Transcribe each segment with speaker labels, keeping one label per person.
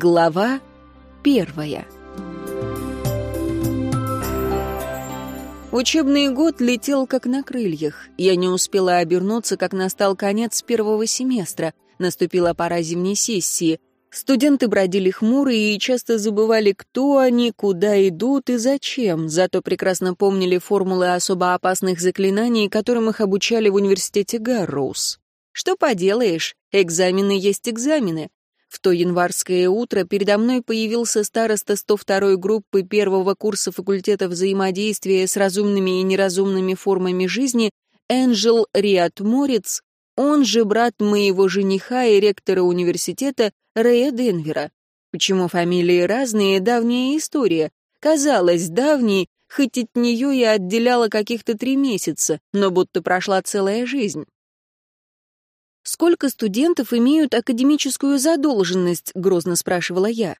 Speaker 1: Глава первая Учебный год летел как на крыльях. Я не успела обернуться, как настал конец первого семестра. Наступила пора зимней сессии. Студенты бродили хмурые и часто забывали, кто они, куда идут и зачем, зато прекрасно помнили формулы особо опасных заклинаний, которым их обучали в университете Гарроуз. Что поделаешь, экзамены есть экзамены. В то январское утро передо мной появился староста 102-й группы первого курса факультета взаимодействия с разумными и неразумными формами жизни Энджел Риат Морец, он же брат моего жениха и ректора университета Рэя Денвера. Почему фамилии разные, давняя история. Казалось, давней, хоть от нее и отделяла каких-то три месяца, но будто прошла целая жизнь. «Сколько студентов имеют академическую задолженность?» — грозно спрашивала я.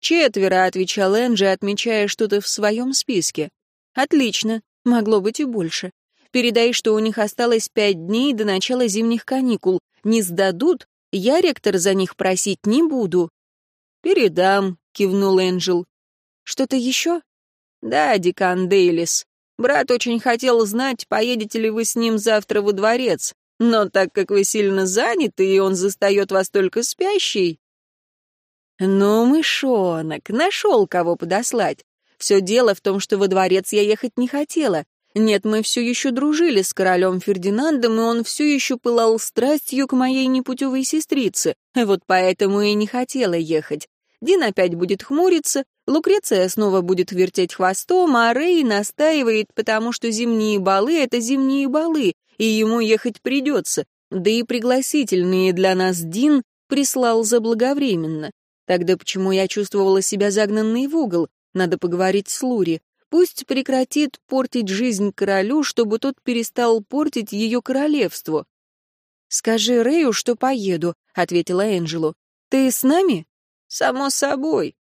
Speaker 1: «Четверо», — отвечал Энджи, отмечая что-то в своем списке. «Отлично. Могло быть и больше. Передай, что у них осталось пять дней до начала зимних каникул. Не сдадут, я ректор за них просить не буду». «Передам», — кивнул Энджел. «Что-то еще?» «Да, декан Дейлис. Брат очень хотел знать, поедете ли вы с ним завтра во дворец. Но так как вы сильно заняты, и он застает вас только спящей... Ну, мышонок, нашел кого подослать. Все дело в том, что во дворец я ехать не хотела. Нет, мы все еще дружили с королем Фердинандом, и он все еще пылал страстью к моей непутевой сестрице. Вот поэтому и не хотела ехать. Дин опять будет хмуриться, Лукреция снова будет вертеть хвостом, а Рэй настаивает, потому что зимние балы — это зимние балы, и ему ехать придется, да и пригласительные для нас Дин прислал заблаговременно. Тогда почему я чувствовала себя загнанной в угол? Надо поговорить с Лури. Пусть прекратит портить жизнь королю, чтобы тот перестал портить ее королевству. «Скажи Рэю, что поеду», — ответила Энджелу. «Ты с нами?» «Само собой».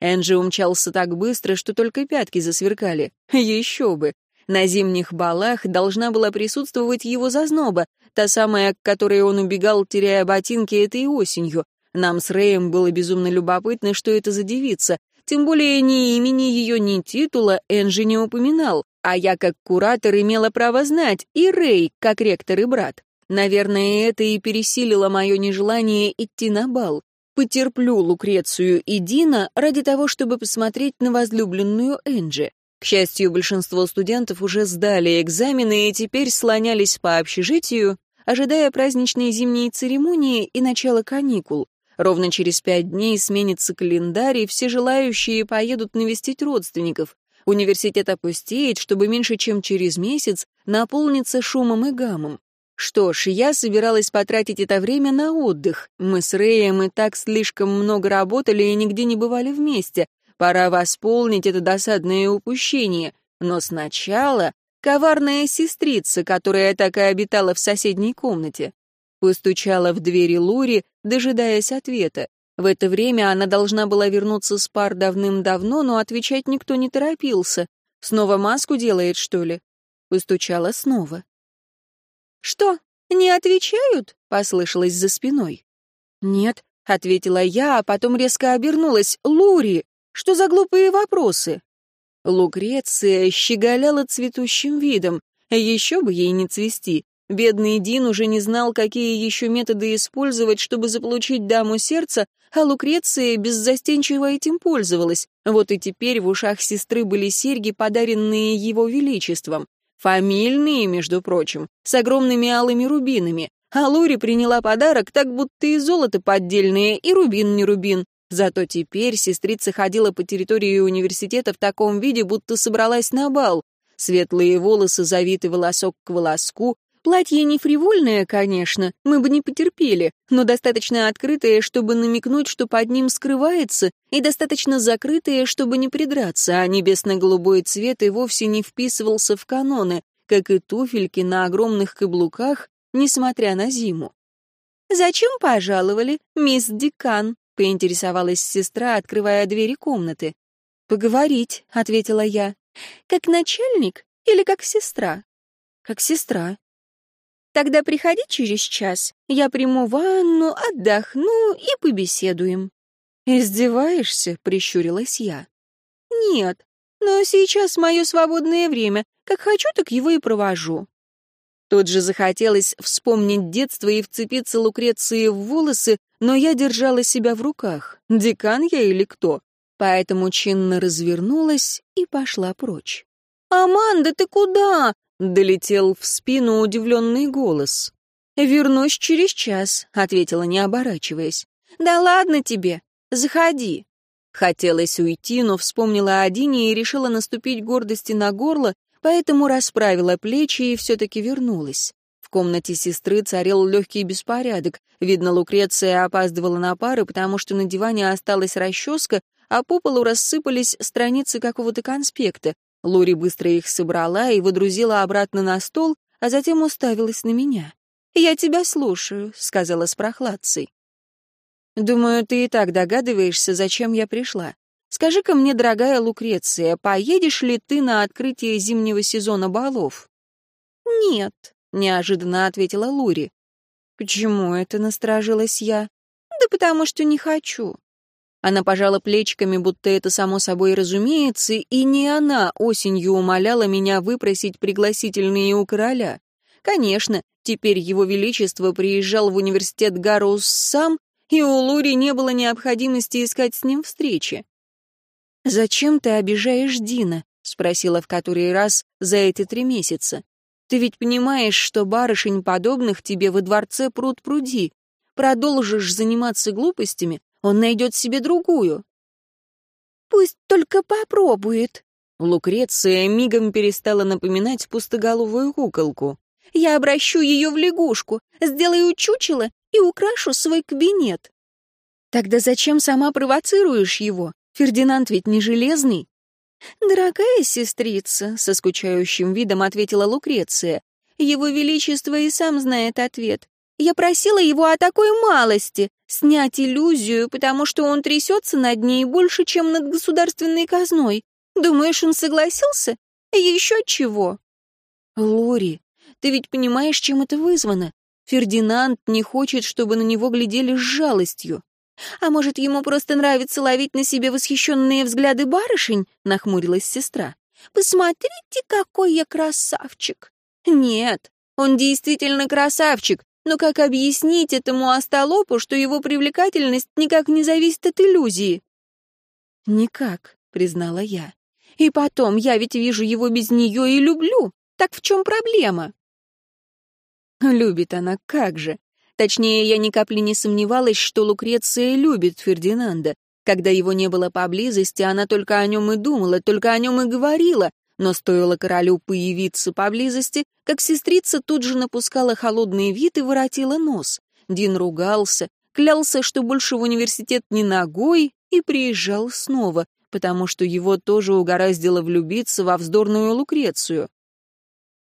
Speaker 1: Энджи умчался так быстро, что только пятки засверкали. Еще бы. На зимних балах должна была присутствовать его зазноба, та самая, к которой он убегал, теряя ботинки этой осенью. Нам с Рэем было безумно любопытно, что это за девица, тем более ни имени ее, ни титула Энджи не упоминал, а я как куратор имела право знать, и Рэй, как ректор и брат. Наверное, это и пересилило мое нежелание идти на бал. Потерплю Лукрецию и Дина ради того, чтобы посмотреть на возлюбленную Энджи. К счастью, большинство студентов уже сдали экзамены и теперь слонялись по общежитию, ожидая праздничной зимней церемонии и начала каникул. Ровно через пять дней сменится календарь, и все желающие поедут навестить родственников. Университет опустеет, чтобы меньше чем через месяц наполниться шумом и гамом. Что ж, я собиралась потратить это время на отдых. Мы с Рэем и так слишком много работали и нигде не бывали вместе, Пора восполнить это досадное упущение. Но сначала коварная сестрица, которая так и обитала в соседней комнате. Постучала в двери Лури, дожидаясь ответа. В это время она должна была вернуться с пар давным-давно, но отвечать никто не торопился. Снова маску делает, что ли? Постучала снова. «Что, не отвечают?» — послышалось за спиной. «Нет», — ответила я, а потом резко обернулась. «Лури!» Что за глупые вопросы? Лукреция щеголяла цветущим видом. Еще бы ей не цвести. Бедный Дин уже не знал, какие еще методы использовать, чтобы заполучить даму сердца, а Лукреция беззастенчиво этим пользовалась. Вот и теперь в ушах сестры были серьги, подаренные его величеством. Фамильные, между прочим, с огромными алыми рубинами. А Лури приняла подарок, так будто и золото поддельное, и рубин не рубин. Зато теперь сестрица ходила по территории университета в таком виде, будто собралась на бал. Светлые волосы завиты волосок к волоску. Платье не фривольное, конечно, мы бы не потерпели, но достаточно открытое, чтобы намекнуть, что под ним скрывается, и достаточно закрытое, чтобы не придраться, а небесно-голубой цвет и вовсе не вписывался в каноны, как и туфельки на огромных каблуках, несмотря на зиму. «Зачем пожаловали, мисс Декан?» Поинтересовалась сестра, открывая двери комнаты. «Поговорить», — ответила я. «Как начальник или как сестра?» «Как сестра». «Тогда приходи через час. Я приму ванну, отдохну и побеседуем». «Издеваешься?» — прищурилась я. «Нет, но сейчас мое свободное время. Как хочу, так его и провожу». Тут же захотелось вспомнить детство и вцепиться Лукреции в волосы, но я держала себя в руках. Декан я или кто? Поэтому чинно развернулась и пошла прочь. «Аманда, ты куда?» — долетел в спину удивленный голос. «Вернусь через час», — ответила, не оборачиваясь. «Да ладно тебе, заходи». Хотелось уйти, но вспомнила о Дине и решила наступить гордости на горло, поэтому расправила плечи и все-таки вернулась. В комнате сестры царил легкий беспорядок. Видно, Лукреция опаздывала на пары, потому что на диване осталась расческа, а по полу рассыпались страницы какого-то конспекта. Лури быстро их собрала и выдрузила обратно на стол, а затем уставилась на меня. «Я тебя слушаю», — сказала с прохладцей. «Думаю, ты и так догадываешься, зачем я пришла. Скажи-ка мне, дорогая Лукреция, поедешь ли ты на открытие зимнего сезона балов?» «Нет», — неожиданно ответила Лури. «Почему это?» — насторожилась я. «Да потому что не хочу». Она пожала плечиками, будто это само собой разумеется, и не она осенью умоляла меня выпросить пригласительные у короля. Конечно, теперь его величество приезжал в университет Гарус сам, и у Лури не было необходимости искать с ним встречи. «Зачем ты обижаешь Дина?» — спросила в который раз за эти три месяца. «Ты ведь понимаешь, что барышень подобных тебе во дворце пруд пруди. Продолжишь заниматься глупостями, он найдет себе другую». «Пусть только попробует». Лукреция мигом перестала напоминать пустоголовую куколку. «Я обращу ее в лягушку, сделаю чучело и украшу свой кабинет». «Тогда зачем сама провоцируешь его? Фердинанд ведь не железный». «Дорогая сестрица», — со скучающим видом ответила Лукреция, «его величество и сам знает ответ. Я просила его о такой малости — снять иллюзию, потому что он трясется над ней больше, чем над государственной казной. Думаешь, он согласился? Еще чего?» «Лори, ты ведь понимаешь, чем это вызвано? Фердинанд не хочет, чтобы на него глядели с жалостью. А может, ему просто нравится ловить на себе восхищенные взгляды барышень?» — нахмурилась сестра. «Посмотрите, какой я красавчик!» «Нет, он действительно красавчик, но как объяснить этому остолопу, что его привлекательность никак не зависит от иллюзии? Никак, признала я. И потом, я ведь вижу его без нее и люблю. Так в чем проблема? Любит она, как же. Точнее, я ни капли не сомневалась, что Лукреция любит Фердинанда. Когда его не было поблизости, она только о нем и думала, только о нем и говорила, но стоило королю появиться поблизости, как сестрица тут же напускала холодный вид и воротила нос. Дин ругался, клялся, что больше в университет не ногой, и приезжал снова, потому что его тоже угораздило влюбиться во вздорную Лукрецию.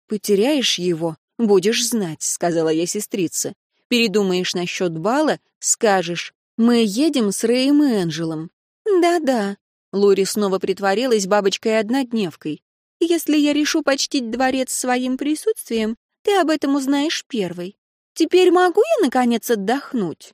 Speaker 1: «Потеряешь его, будешь знать», — сказала я сестрице. «Передумаешь насчет бала, скажешь, мы едем с Рэем и Энджелом». «Да-да», — Лори снова притворилась бабочкой-однодневкой. Если я решу почтить дворец своим присутствием, ты об этом узнаешь первой. Теперь могу я, наконец, отдохнуть?»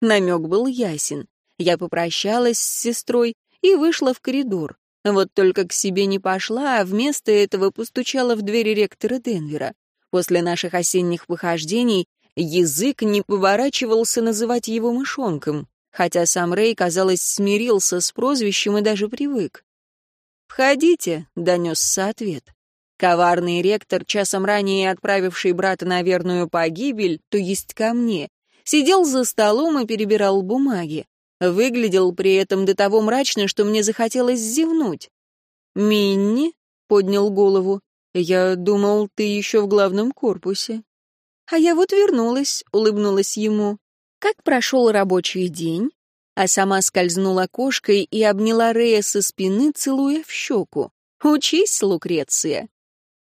Speaker 1: Намек был ясен. Я попрощалась с сестрой и вышла в коридор. Вот только к себе не пошла, а вместо этого постучала в двери ректора Денвера. После наших осенних похождений язык не поворачивался называть его мышонком, хотя сам Рэй, казалось, смирился с прозвищем и даже привык. «Входите», — донесся ответ. Коварный ректор, часом ранее отправивший брата на верную погибель, то есть ко мне, сидел за столом и перебирал бумаги. Выглядел при этом до того мрачно, что мне захотелось зевнуть. «Минни?» — поднял голову. «Я думал, ты еще в главном корпусе». «А я вот вернулась», — улыбнулась ему. «Как прошел рабочий день?» а сама скользнула кошкой и обняла Рея со спины, целуя в щеку. «Учись, Лукреция!»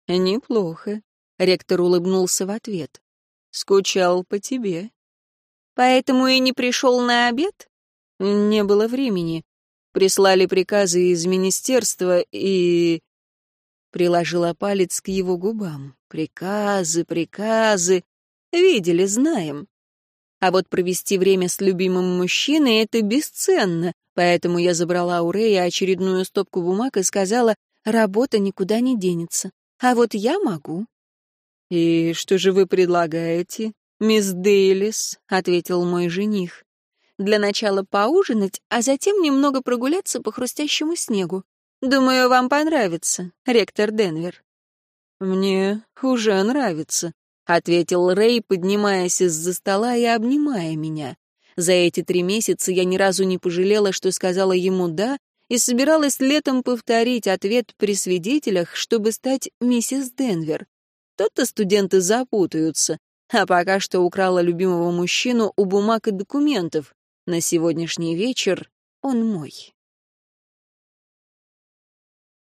Speaker 1: «Неплохо», — ректор улыбнулся в ответ. «Скучал по тебе». «Поэтому и не пришел на обед?» «Не было времени. Прислали приказы из министерства и...» Приложила палец к его губам. «Приказы, приказы. Видели, знаем. А вот провести время с любимым мужчиной — это бесценно, поэтому я забрала у Рэя очередную стопку бумаг и сказала, работа никуда не денется. А вот я могу. «И что же вы предлагаете, мисс Дейлис?» — ответил мой жених. «Для начала поужинать, а затем немного прогуляться по хрустящему снегу. Думаю, вам понравится, ректор Денвер». «Мне уже нравится», — ответил Рэй, поднимаясь из-за стола и обнимая меня. За эти три месяца я ни разу не пожалела, что сказала ему «да», и собиралась летом повторить ответ при свидетелях, чтобы стать миссис Денвер. То-то студенты запутаются, а пока что украла любимого мужчину у бумаг и документов. На сегодняшний вечер он мой.